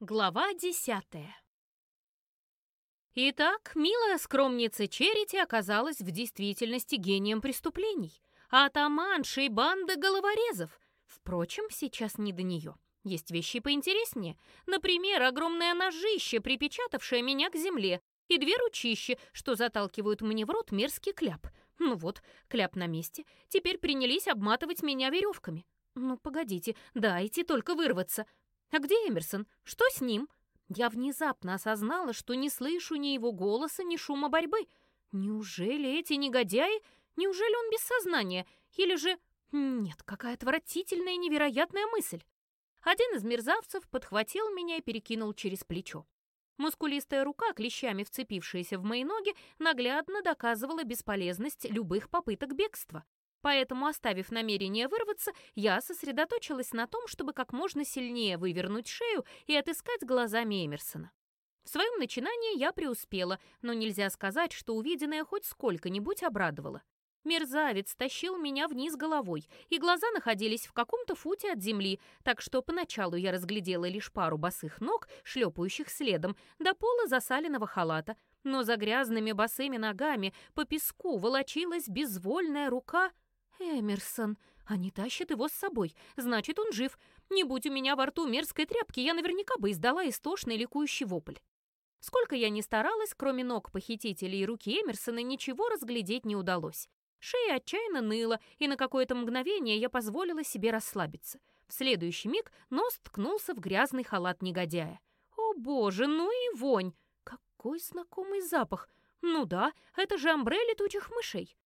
Глава десятая Итак, милая скромница Черити оказалась в действительности гением преступлений, а атаманшей банды головорезов. Впрочем, сейчас не до нее. Есть вещи поинтереснее. Например, огромное ножище, припечатавшее меня к земле, и две ручища, что заталкивают мне в рот мерзкий кляп. Ну вот, кляп на месте. Теперь принялись обматывать меня веревками. Ну, погодите, дайте только вырваться. А где Эмерсон? Что с ним? Я внезапно осознала, что не слышу ни его голоса, ни шума борьбы. Неужели эти негодяи? Неужели он без сознания? Или же... Нет, какая отвратительная и невероятная мысль. Один из мерзавцев подхватил меня и перекинул через плечо. Мускулистая рука, клещами вцепившаяся в мои ноги, наглядно доказывала бесполезность любых попыток бегства. Поэтому, оставив намерение вырваться, я сосредоточилась на том, чтобы как можно сильнее вывернуть шею и отыскать глазами Эмерсона. В своем начинании я преуспела, но нельзя сказать, что увиденное хоть сколько-нибудь обрадовало. Мерзавец тащил меня вниз головой, и глаза находились в каком-то футе от земли, так что поначалу я разглядела лишь пару босых ног, шлепающих следом, до пола засаленного халата, но за грязными босыми ногами по песку волочилась безвольная рука — Эмерсон. Они тащат его с собой. Значит, он жив. Не будь у меня во рту мерзкой тряпки, я наверняка бы издала истошный ликующий вопль. Сколько я ни старалась, кроме ног похитителей и руки Эмерсона, ничего разглядеть не удалось. Шея отчаянно ныла, и на какое-то мгновение я позволила себе расслабиться. В следующий миг нос ткнулся в грязный халат негодяя. О боже, ну и вонь! Какой знакомый запах! Ну да, это же амбре летучих мышей.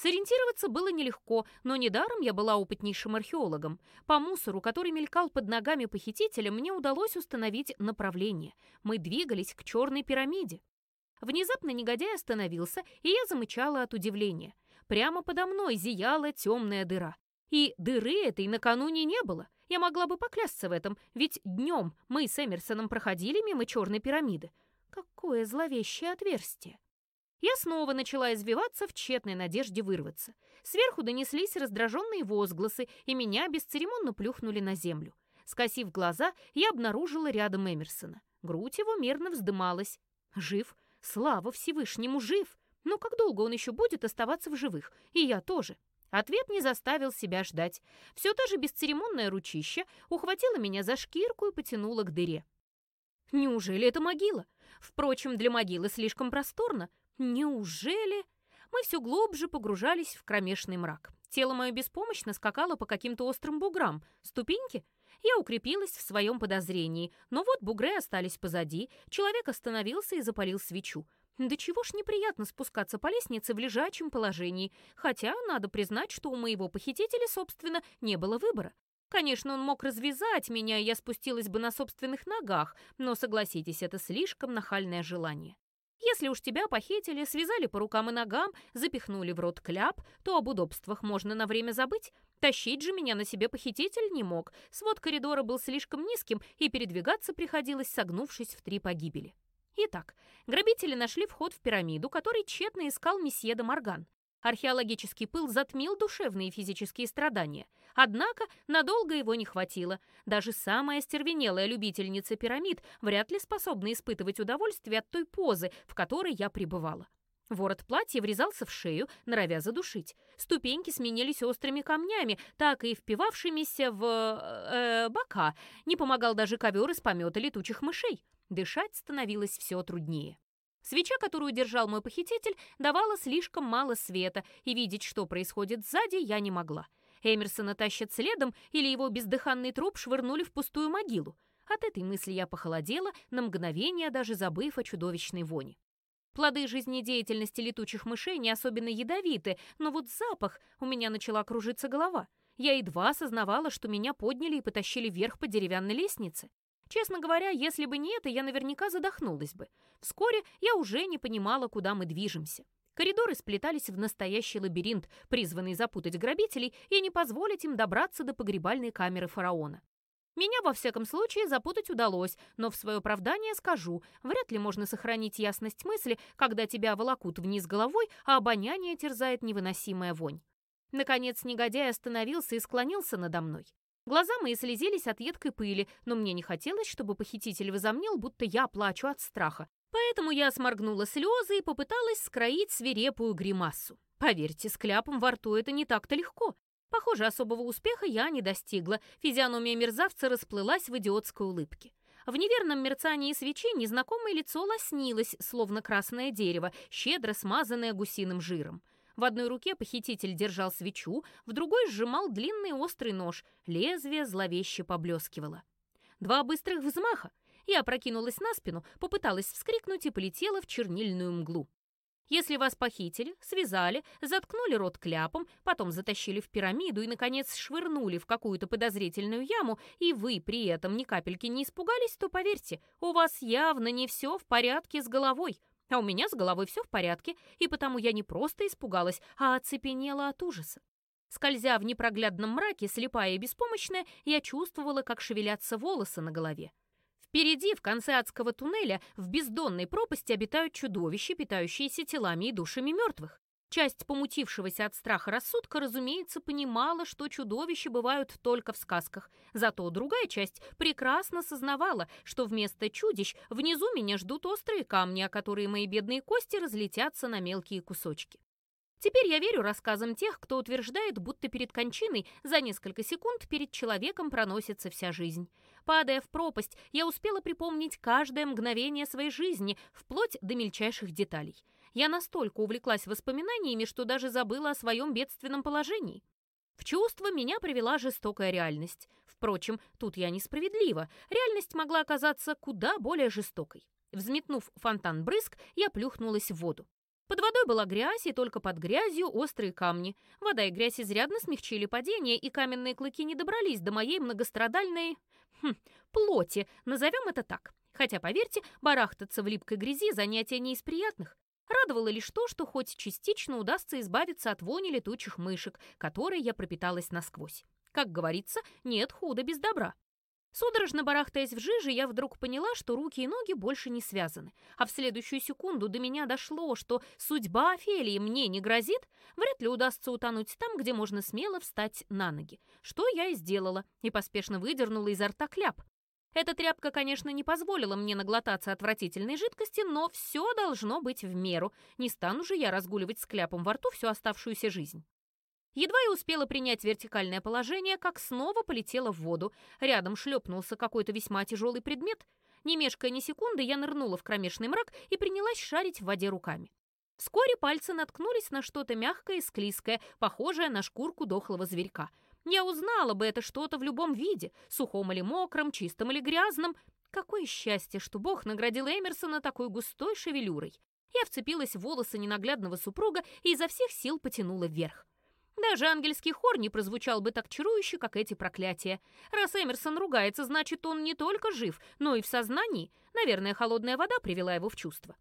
Сориентироваться было нелегко, но недаром я была опытнейшим археологом. По мусору, который мелькал под ногами похитителя, мне удалось установить направление. Мы двигались к черной пирамиде. Внезапно негодяй остановился, и я замычала от удивления. Прямо подо мной зияла темная дыра. И дыры этой накануне не было. Я могла бы поклясться в этом, ведь днем мы с Эмерсоном проходили мимо черной пирамиды. Какое зловещее отверстие! Я снова начала извиваться в тщетной надежде вырваться. Сверху донеслись раздраженные возгласы, и меня бесцеремонно плюхнули на землю. Скосив глаза, я обнаружила рядом Эмерсона. Грудь его мерно вздымалась. Жив. Слава Всевышнему, жив. Но как долго он еще будет оставаться в живых? И я тоже. Ответ не заставил себя ждать. Все та же бесцеремонное ручище ухватило меня за шкирку и потянуло к дыре. Неужели это могила? Впрочем, для могилы слишком просторно. Неужели? Мы все глубже погружались в кромешный мрак. Тело мое беспомощно скакало по каким-то острым буграм. Ступеньки? Я укрепилась в своем подозрении, но вот бугры остались позади, человек остановился и запалил свечу. Да чего ж неприятно спускаться по лестнице в лежачем положении, хотя надо признать, что у моего похитителя, собственно, не было выбора. Конечно, он мог развязать меня, и я спустилась бы на собственных ногах, но, согласитесь, это слишком нахальное желание. Если уж тебя похитили, связали по рукам и ногам, запихнули в рот кляп, то об удобствах можно на время забыть. Тащить же меня на себе похититель не мог. Свод коридора был слишком низким, и передвигаться приходилось, согнувшись в три погибели. Итак, грабители нашли вход в пирамиду, который тщетно искал месье де Морган. Археологический пыл затмил душевные и физические страдания. Однако надолго его не хватило. Даже самая остервенелая любительница пирамид вряд ли способна испытывать удовольствие от той позы, в которой я пребывала. Ворот платья врезался в шею, норовя задушить. Ступеньки сменились острыми камнями, так и впивавшимися в... Э, бока. Не помогал даже ковер из помета летучих мышей. Дышать становилось все труднее. Свеча, которую держал мой похититель, давала слишком мало света, и видеть, что происходит сзади, я не могла. Эмерсона тащат следом, или его бездыханный труп швырнули в пустую могилу. От этой мысли я похолодела, на мгновение даже забыв о чудовищной воне. Плоды жизнедеятельности летучих мышей не особенно ядовиты, но вот запах, у меня начала кружиться голова. Я едва осознавала, что меня подняли и потащили вверх по деревянной лестнице. Честно говоря, если бы не это, я наверняка задохнулась бы. Вскоре я уже не понимала, куда мы движемся. Коридоры сплетались в настоящий лабиринт, призванный запутать грабителей и не позволить им добраться до погребальной камеры фараона. Меня, во всяком случае, запутать удалось, но в свое оправдание скажу, вряд ли можно сохранить ясность мысли, когда тебя волокут вниз головой, а обоняние терзает невыносимая вонь. Наконец негодяй остановился и склонился надо мной. Глаза мои слезились от едкой пыли, но мне не хотелось, чтобы похититель возомнил, будто я плачу от страха. Поэтому я сморгнула слезы и попыталась скроить свирепую гримасу. Поверьте, с кляпом во рту это не так-то легко. Похоже, особого успеха я не достигла. Физиономия мерзавца расплылась в идиотской улыбке. В неверном мерцании свечи незнакомое лицо лоснилось, словно красное дерево, щедро смазанное гусиным жиром. В одной руке похититель держал свечу, в другой сжимал длинный острый нож, лезвие зловеще поблескивало. Два быстрых взмаха. Я опрокинулась на спину, попыталась вскрикнуть и полетела в чернильную мглу. Если вас похитили, связали, заткнули рот кляпом, потом затащили в пирамиду и, наконец, швырнули в какую-то подозрительную яму, и вы при этом ни капельки не испугались, то поверьте, у вас явно не все в порядке с головой. А у меня с головой все в порядке, и потому я не просто испугалась, а оцепенела от ужаса. Скользя в непроглядном мраке, слепая и беспомощная, я чувствовала, как шевелятся волосы на голове. Впереди, в конце адского туннеля, в бездонной пропасти обитают чудовища, питающиеся телами и душами мертвых. Часть помутившегося от страха рассудка, разумеется, понимала, что чудовища бывают только в сказках. Зато другая часть прекрасно сознавала, что вместо чудищ внизу меня ждут острые камни, о которые мои бедные кости разлетятся на мелкие кусочки. Теперь я верю рассказам тех, кто утверждает, будто перед кончиной за несколько секунд перед человеком проносится вся жизнь. Падая в пропасть, я успела припомнить каждое мгновение своей жизни, вплоть до мельчайших деталей. Я настолько увлеклась воспоминаниями, что даже забыла о своем бедственном положении. В чувство меня привела жестокая реальность. Впрочем, тут я несправедлива. Реальность могла оказаться куда более жестокой. Взметнув фонтан брызг, я плюхнулась в воду. Под водой была грязь, и только под грязью острые камни. Вода и грязь изрядно смягчили падение, и каменные клыки не добрались до моей многострадальной... Хм, плоти, назовем это так. Хотя, поверьте, барахтаться в липкой грязи – занятие не из приятных. Радовало лишь то, что хоть частично удастся избавиться от вони летучих мышек, которой я пропиталась насквозь. Как говорится, нет худа без добра. Судорожно барахтаясь в жиже, я вдруг поняла, что руки и ноги больше не связаны. А в следующую секунду до меня дошло, что судьба Офелии мне не грозит, вряд ли удастся утонуть там, где можно смело встать на ноги. Что я и сделала, и поспешно выдернула изо рта кляп. Эта тряпка, конечно, не позволила мне наглотаться отвратительной жидкости, но все должно быть в меру. Не стану же я разгуливать с кляпом во рту всю оставшуюся жизнь. Едва я успела принять вертикальное положение, как снова полетела в воду. Рядом шлепнулся какой-то весьма тяжелый предмет. Не мешкая ни секунды, я нырнула в кромешный мрак и принялась шарить в воде руками. Вскоре пальцы наткнулись на что-то мягкое и склизкое, похожее на шкурку дохлого зверька — я узнала бы это что-то в любом виде, сухом или мокром, чистом или грязном. Какое счастье, что Бог наградил Эмерсона такой густой шевелюрой. Я вцепилась в волосы ненаглядного супруга и изо всех сил потянула вверх. Даже ангельский хор не прозвучал бы так чарующе, как эти проклятия. Раз Эмерсон ругается, значит, он не только жив, но и в сознании. Наверное, холодная вода привела его в чувство.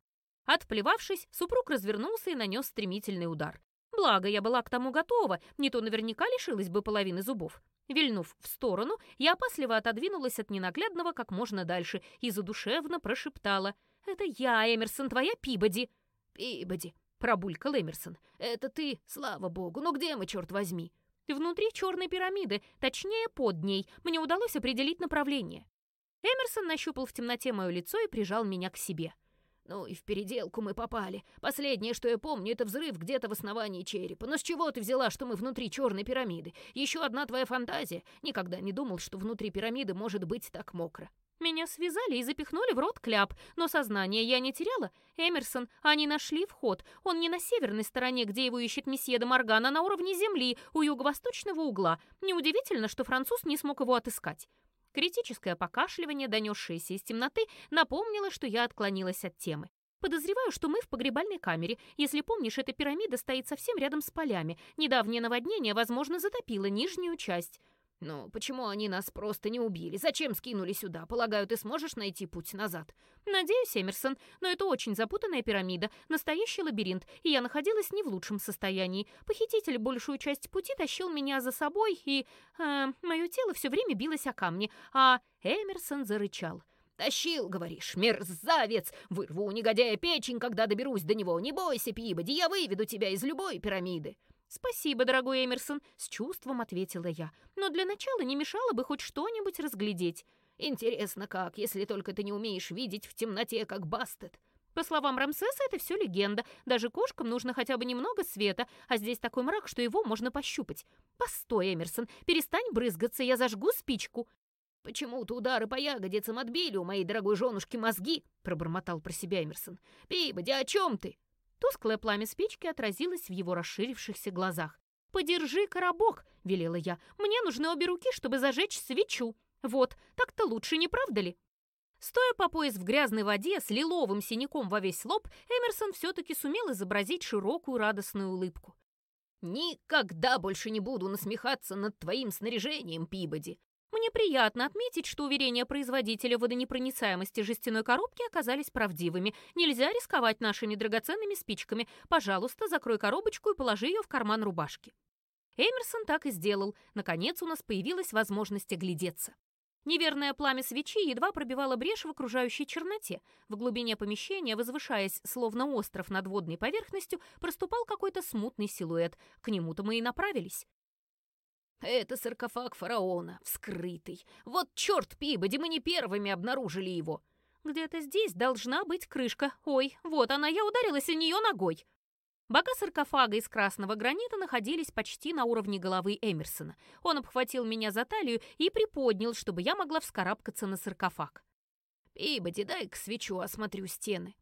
Отплевавшись, супруг развернулся и нанес стремительный удар. Благо, я была к тому готова, не то наверняка лишилась бы половины зубов. Вильнув в сторону, я опасливо отодвинулась от ненаглядного как можно дальше и задушевно прошептала. «Это я, Эмерсон, твоя Пибоди!» «Пибоди!» — пробулькал Эмерсон. «Это ты, слава богу, ну где мы, черт возьми?» «Внутри черной пирамиды, точнее, под ней. Мне удалось определить направление». Эмерсон нащупал в темноте мое лицо и прижал меня к себе. Ну и в переделку мы попали. Последнее, что я помню, это взрыв где-то в основании черепа. Но с чего ты взяла, что мы внутри черной пирамиды? Еще одна твоя фантазия. Никогда не думал, что внутри пирамиды может быть так мокро. Меня связали и запихнули в рот кляп, но сознание я не теряла. Эмерсон, они нашли вход. Он не на северной стороне, где его ищет месье де Морган, а на уровне земли, у юго-восточного угла. Неудивительно, что француз не смог его отыскать. Критическое покашливание, донесшееся из темноты, напомнило, что я отклонилась от темы. Подозреваю, что мы в погребальной камере. Если помнишь, эта пирамида стоит совсем рядом с полями. Недавнее наводнение, возможно, затопило нижнюю часть. «Ну, почему они нас просто не убили? Зачем скинули сюда? Полагаю, ты сможешь найти путь назад?» «Надеюсь, Эмерсон, но это очень запутанная пирамида, настоящий лабиринт, и я находилась не в лучшем состоянии. Похититель большую часть пути тащил меня за собой, и... Э, мое тело все время билось о камни, а Эмерсон зарычал». «Тащил, говоришь, мерзавец! Вырву у негодяя печень, когда доберусь до него. Не бойся, Пибоди, я выведу тебя из любой пирамиды!» «Спасибо, дорогой Эмерсон», — с чувством ответила я. «Но для начала не мешало бы хоть что-нибудь разглядеть». «Интересно как, если только ты не умеешь видеть в темноте, как Бастет?» По словам Рамсеса, это все легенда. Даже кошкам нужно хотя бы немного света, а здесь такой мрак, что его можно пощупать. Постой, Эмерсон, перестань брызгаться, я зажгу спичку. «Почему-то удары по ягодицам отбили у моей дорогой женушки мозги», — пробормотал про себя Эмерсон. «Пибоди, о чем ты?» Тусклое пламя спички отразилось в его расширившихся глазах. «Подержи коробок», — велела я. «Мне нужны обе руки, чтобы зажечь свечу. Вот, так-то лучше, не правда ли?» Стоя по пояс в грязной воде с лиловым синяком во весь лоб, Эмерсон все-таки сумел изобразить широкую радостную улыбку. «Никогда больше не буду насмехаться над твоим снаряжением, Пибоди. Мне приятно отметить, что уверения производителя водонепроницаемости жестяной коробки оказались правдивыми. Нельзя рисковать нашими драгоценными спичками. Пожалуйста, закрой коробочку и положи ее в карман рубашки. Эмерсон так и сделал. Наконец у нас появилась возможность оглядеться. Неверное пламя свечи едва пробивало брешь в окружающей черноте. В глубине помещения, возвышаясь, словно остров над водной поверхностью, проступал какой-то смутный силуэт. К нему-то мы и направились. «Это саркофаг фараона, вскрытый. Вот черт, Пибоди, мы не первыми обнаружили его!» «Где-то здесь должна быть крышка. Ой, вот она, я ударилась о нее ногой!» Бока саркофага из красного гранита находились почти на уровне головы Эмерсона. Он обхватил меня за талию и приподнял, чтобы я могла вскарабкаться на саркофаг. «Пибоди, дай-ка свечу, осмотрю стены».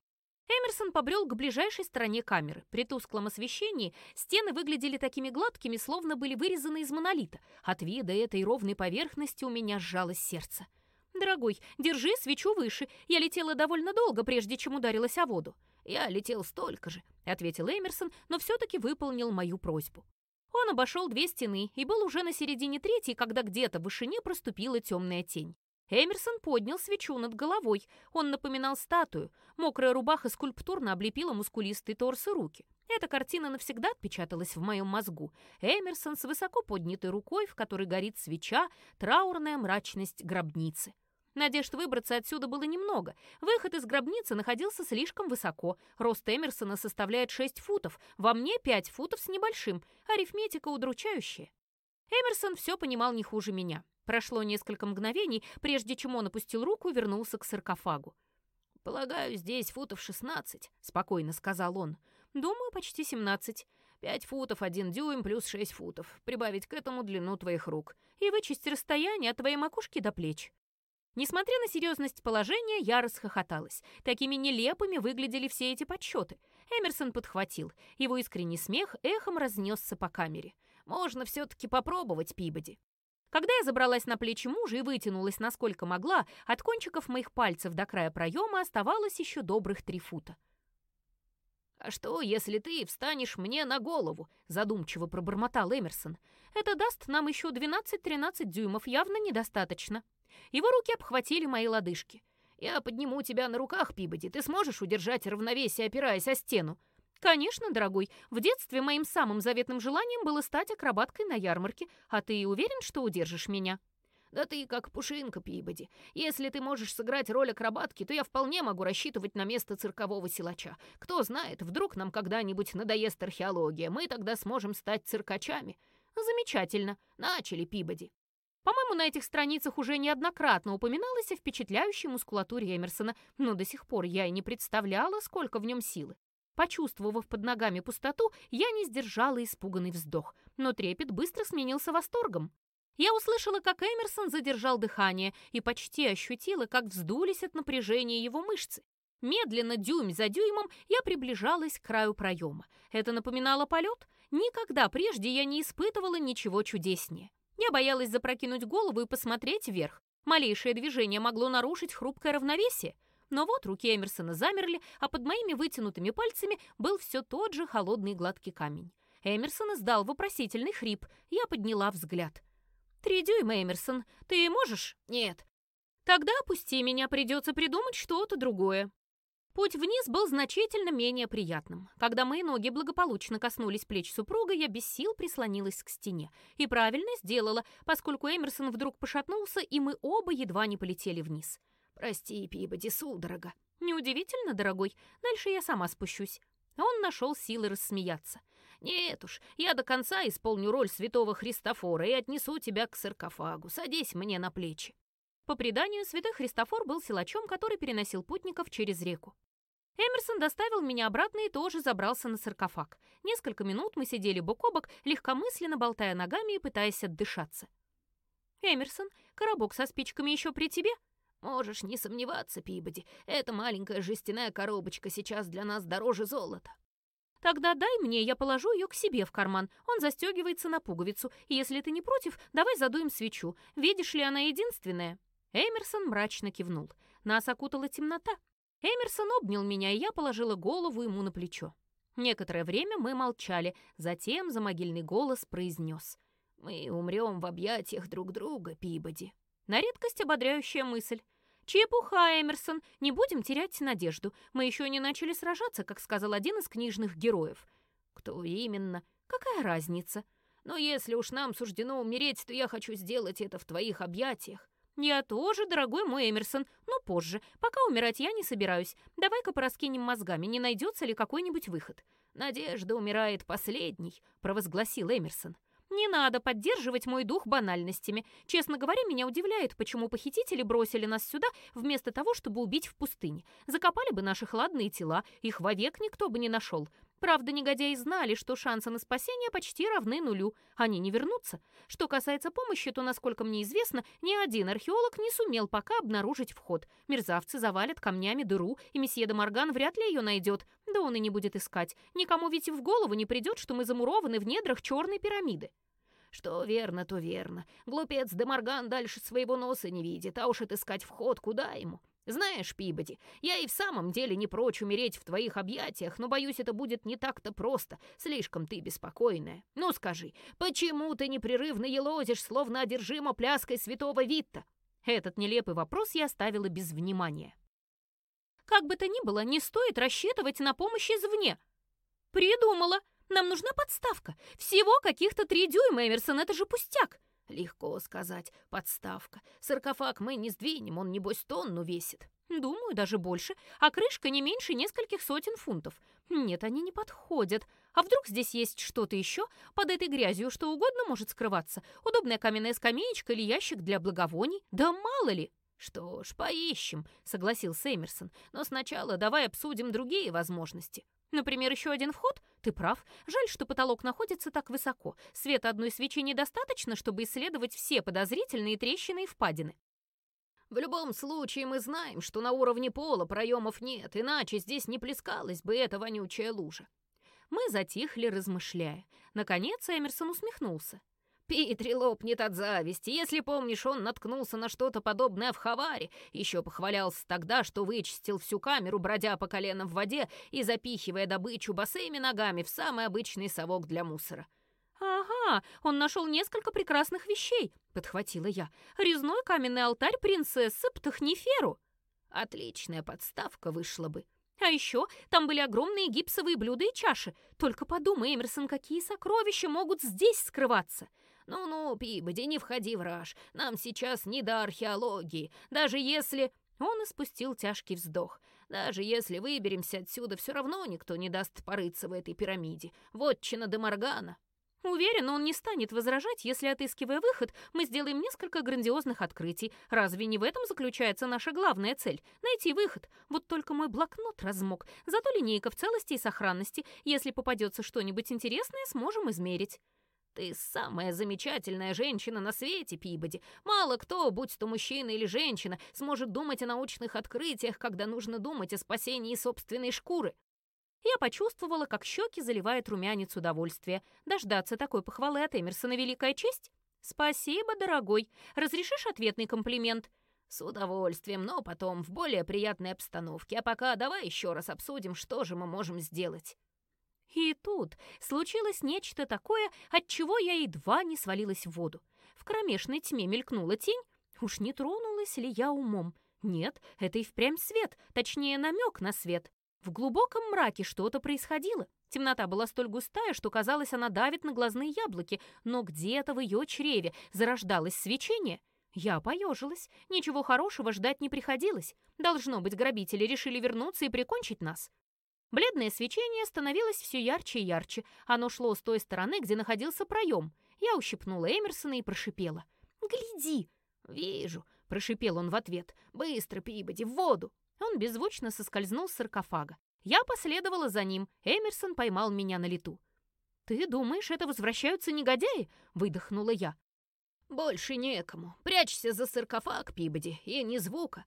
Эмерсон побрел к ближайшей стороне камеры. При тусклом освещении стены выглядели такими гладкими, словно были вырезаны из монолита. От вида этой ровной поверхности у меня сжалось сердце. «Дорогой, держи свечу выше. Я летела довольно долго, прежде чем ударилась о воду». «Я летел столько же», — ответил Эмерсон, но все-таки выполнил мою просьбу. Он обошел две стены и был уже на середине третьей, когда где-то в вышине проступила темная тень. Эмерсон поднял свечу над головой. Он напоминал статую. Мокрая рубаха скульптурно облепила мускулистый торс и руки. Эта картина навсегда отпечаталась в моем мозгу. Эмерсон с высоко поднятой рукой, в которой горит свеча, траурная мрачность гробницы. Надежд выбраться отсюда было немного. Выход из гробницы находился слишком высоко. Рост Эмерсона составляет 6 футов, во мне 5 футов с небольшим. Арифметика удручающая. Эмерсон все понимал не хуже меня. Прошло несколько мгновений, прежде чем он опустил руку и вернулся к саркофагу. «Полагаю, здесь футов 16», — спокойно сказал он. «Думаю, почти 17. Пять футов, один дюйм плюс шесть футов. Прибавить к этому длину твоих рук. И вычесть расстояние от твоей макушки до плеч. Несмотря на серьезность положения, я расхохоталась. Такими нелепыми выглядели все эти подсчеты. Эмерсон подхватил. Его искренний смех эхом разнесся по камере. «Можно все-таки попробовать, Пибоди». Когда я забралась на плечи мужа и вытянулась насколько могла, от кончиков моих пальцев до края проема оставалось еще добрых три фута. «А что, если ты встанешь мне на голову?» — задумчиво пробормотал Эмерсон. «Это даст нам еще 12-13 дюймов, явно недостаточно». Его руки обхватили мои лодыжки. «Я подниму тебя на руках, Пибоди. Ты сможешь удержать равновесие, опираясь о стену?» «Конечно, дорогой. В детстве моим самым заветным желанием было стать акробаткой на ярмарке. А ты уверен, что удержишь меня?» «Да ты как пушинка, Пибоди. Если ты можешь сыграть роль акробатки, то я вполне могу рассчитывать на место циркового силача. Кто знает, вдруг нам когда-нибудь надоест археология, мы тогда сможем стать циркачами». «Замечательно. Начали, Пибоди». По-моему, на этих страницах уже неоднократно упоминалось о впечатляющей мускулатуре Эмерсона, но до сих пор я и не представляла, сколько в нем силы. Почувствовав под ногами пустоту, я не сдержала испуганный вздох, но трепет быстро сменился восторгом. Я услышала, как Эмерсон задержал дыхание и почти ощутила, как вздулись от напряжения его мышцы. Медленно, дюйм за дюймом, я приближалась к краю проема. Это напоминало полет. Никогда прежде я не испытывала ничего чудеснее. Я боялась запрокинуть голову и посмотреть вверх. Малейшее движение могло нарушить хрупкое равновесие. Но вот руки Эмерсона замерли, а под моими вытянутыми пальцами был все тот же холодный гладкий камень. Эмерсон издал вопросительный хрип. Я подняла взгляд. «Три дюйма, Эмерсон. Ты можешь?» «Нет». «Тогда опусти меня, придется придумать что-то другое». Путь вниз был значительно менее приятным. Когда мои ноги благополучно коснулись плеч супруга, я без сил прислонилась к стене. И правильно сделала, поскольку Эмерсон вдруг пошатнулся, и мы оба едва не полетели вниз. «Прости, Пибоди, судорога». «Неудивительно, дорогой. Дальше я сама спущусь». Он нашел силы рассмеяться. Нет уж, я до конца исполню роль святого Христофора и отнесу тебя к саркофагу. Садись мне на плечи». По преданию, святой Христофор был силачом, который переносил путников через реку. Эмерсон доставил меня обратно и тоже забрался на саркофаг. Несколько минут мы сидели бок о бок, легкомысленно болтая ногами и пытаясь отдышаться. «Эмерсон, коробок со спичками еще при тебе?» «Можешь не сомневаться, Пибоди. Эта маленькая жестяная коробочка сейчас для нас дороже золота». «Тогда дай мне, я положу ее к себе в карман. Он застегивается на пуговицу. И если ты не против, давай задуем свечу. Видишь ли, она единственная?» Эмерсон мрачно кивнул. Нас окутала темнота. Эмерсон обнял меня, и я положила голову ему на плечо. Некоторое время мы молчали, затем за могильный голос произнес. «Мы умрем в объятиях друг друга, Пибоди». На редкость ободряющая мысль. «Чепуха, Эмерсон, не будем терять надежду. Мы еще не начали сражаться, как сказал один из книжных героев». «Кто именно? Какая разница?» «Но если уж нам суждено умереть, то я хочу сделать это в твоих объятиях». «Я тоже, дорогой мой Эмерсон, но позже. Пока умирать я не собираюсь. Давай-ка пораскинем мозгами, не найдется ли какой-нибудь выход». «Надежда умирает последней», — провозгласил Эмерсон. Не надо поддерживать мой дух банальностями. Честно говоря, меня удивляет, почему похитители бросили нас сюда вместо того, чтобы убить в пустыне. Закопали бы наши хладные тела, их вовек никто бы не нашел. Правда, негодяи знали, что шансы на спасение почти равны нулю. Они не вернутся. Что касается помощи, то, насколько мне известно, ни один археолог не сумел пока обнаружить вход. Мерзавцы завалят камнями дыру, и месье де Морган вряд ли ее найдет. Да он и не будет искать. Никому ведь в голову не придет, что мы замурованы в недрах черной пирамиды. Что верно, то верно. Глупец де Морган дальше своего носа не видит, а уж отыскать вход куда ему? Знаешь, Пибоди, я и в самом деле не прочь умереть в твоих объятиях, но, боюсь, это будет не так-то просто. Слишком ты беспокойная. Ну скажи, почему ты непрерывно елозишь, словно одержима пляской святого Витта?» Этот нелепый вопрос я оставила без внимания. «Как бы то ни было, не стоит рассчитывать на помощь извне». «Придумала! Нам нужна подставка. Всего каких-то три дюйма, Эмерсон, это же пустяк!» Легко сказать. Подставка. Саркофаг мы не сдвинем, он, небось, тонну весит. Думаю, даже больше. А крышка не меньше нескольких сотен фунтов. Нет, они не подходят. А вдруг здесь есть что-то еще? Под этой грязью что угодно может скрываться. Удобная каменная скамеечка или ящик для благовоний? Да мало ли! «Что ж, поищем», — согласился Эмерсон. «Но сначала давай обсудим другие возможности». Например, еще один вход? Ты прав. Жаль, что потолок находится так высоко. Света одной свечи недостаточно, чтобы исследовать все подозрительные трещины и впадины. В любом случае мы знаем, что на уровне пола проемов нет, иначе здесь не плескалась бы эта вонючая лужа. Мы затихли, размышляя. Наконец Эмерсон усмехнулся. Питри лопнет от зависти. Если помнишь, он наткнулся на что-то подобное в Хаваре. Еще похвалялся тогда, что вычистил всю камеру, бродя по коленам в воде и запихивая добычу босыми ногами в самый обычный совок для мусора. «Ага, он нашел несколько прекрасных вещей», — подхватила я. «Резной каменный алтарь принцессы Птахниферу». Отличная подставка вышла бы. А еще там были огромные гипсовые блюда и чаши. Только подумай, Эмерсон, какие сокровища могут здесь скрываться. «Ну-ну, Пибоди, не входи в раж. Нам сейчас не до археологии. Даже если...» Он испустил тяжкий вздох. «Даже если выберемся отсюда, все равно никто не даст порыться в этой пирамиде. Вотчина де Моргана». Уверен, он не станет возражать, если, отыскивая выход, мы сделаем несколько грандиозных открытий. Разве не в этом заключается наша главная цель — найти выход? Вот только мой блокнот размок, зато линейка в целости и сохранности. Если попадется что-нибудь интересное, сможем измерить. Ты самая замечательная женщина на свете, Пибоди. Мало кто, будь то мужчина или женщина, сможет думать о научных открытиях, когда нужно думать о спасении собственной шкуры. Я почувствовала, как щеки заливает румянец удовольствия. Дождаться такой похвалы от Эмерсона — великая честь. Спасибо, дорогой. Разрешишь ответный комплимент? С удовольствием, но потом в более приятной обстановке. А пока давай еще раз обсудим, что же мы можем сделать. И тут случилось нечто такое, от чего я едва не свалилась в воду. В кромешной тьме мелькнула тень. Уж не тронулась ли я умом? Нет, это и впрямь свет, точнее намек на свет. В глубоком мраке что-то происходило. Темнота была столь густая, что казалось, она давит на глазные яблоки, но где-то в ее чреве зарождалось свечение. Я поежилась. Ничего хорошего ждать не приходилось. Должно быть, грабители решили вернуться и прикончить нас. Бледное свечение становилось все ярче и ярче. Оно шло с той стороны, где находился проем. Я ущипнула Эмерсона и прошипела. «Гляди!» «Вижу», — прошипел он в ответ. «Быстро, Пибоди, в воду!» Он беззвучно соскользнул с саркофага. Я последовала за ним. Эмерсон поймал меня на лету. «Ты думаешь, это возвращаются негодяи?» — выдохнула я. «Больше некому. Прячься за саркофаг, Пибоди, и ни звука».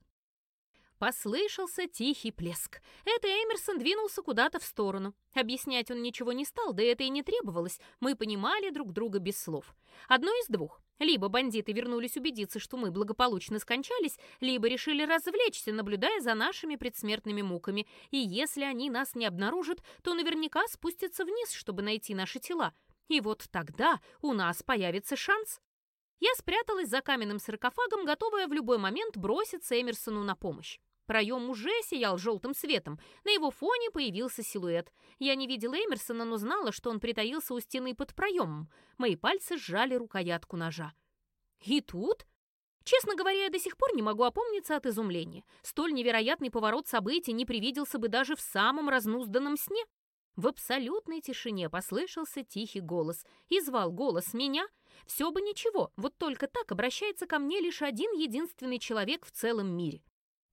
Послышался тихий плеск. Это Эмерсон двинулся куда-то в сторону. Объяснять он ничего не стал, да это и не требовалось. Мы понимали друг друга без слов. Одно из двух. Либо бандиты вернулись убедиться, что мы благополучно скончались, либо решили развлечься, наблюдая за нашими предсмертными муками. И если они нас не обнаружат, то наверняка спустятся вниз, чтобы найти наши тела. И вот тогда у нас появится шанс. Я спряталась за каменным саркофагом, готовая в любой момент броситься Эмерсону на помощь. Проем уже сиял желтым светом. На его фоне появился силуэт. Я не видела Эмерсона, но знала, что он притаился у стены под проемом. Мои пальцы сжали рукоятку ножа. И тут... Честно говоря, я до сих пор не могу опомниться от изумления. Столь невероятный поворот событий не привиделся бы даже в самом разнузданном сне. В абсолютной тишине послышался тихий голос. И звал голос меня. Все бы ничего, вот только так обращается ко мне лишь один единственный человек в целом мире.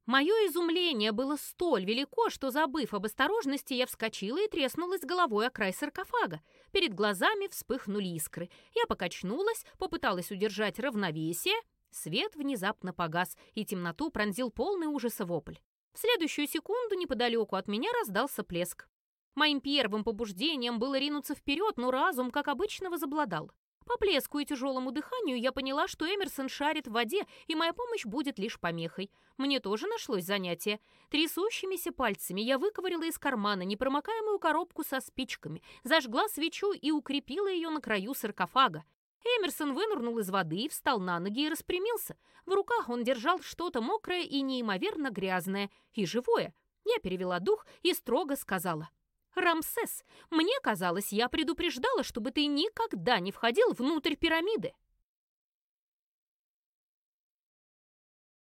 Мое изумление было столь велико, что, забыв об осторожности, я вскочила и треснулась головой о край саркофага. Перед глазами вспыхнули искры. Я покачнулась, попыталась удержать равновесие. Свет внезапно погас, и темноту пронзил полный ужаса вопль. В следующую секунду неподалеку от меня раздался плеск. Моим первым побуждением было ринуться вперед, но разум, как обычно, возобладал. По плеску и тяжелому дыханию я поняла, что Эмерсон шарит в воде, и моя помощь будет лишь помехой. Мне тоже нашлось занятие. Трясущимися пальцами я выковырила из кармана непромокаемую коробку со спичками, зажгла свечу и укрепила ее на краю саркофага. Эмерсон вынырнул из воды, встал на ноги и распрямился. В руках он держал что-то мокрое и неимоверно грязное, и живое. Я перевела дух и строго сказала. «Рамсес, мне казалось, я предупреждала, чтобы ты никогда не входил внутрь пирамиды».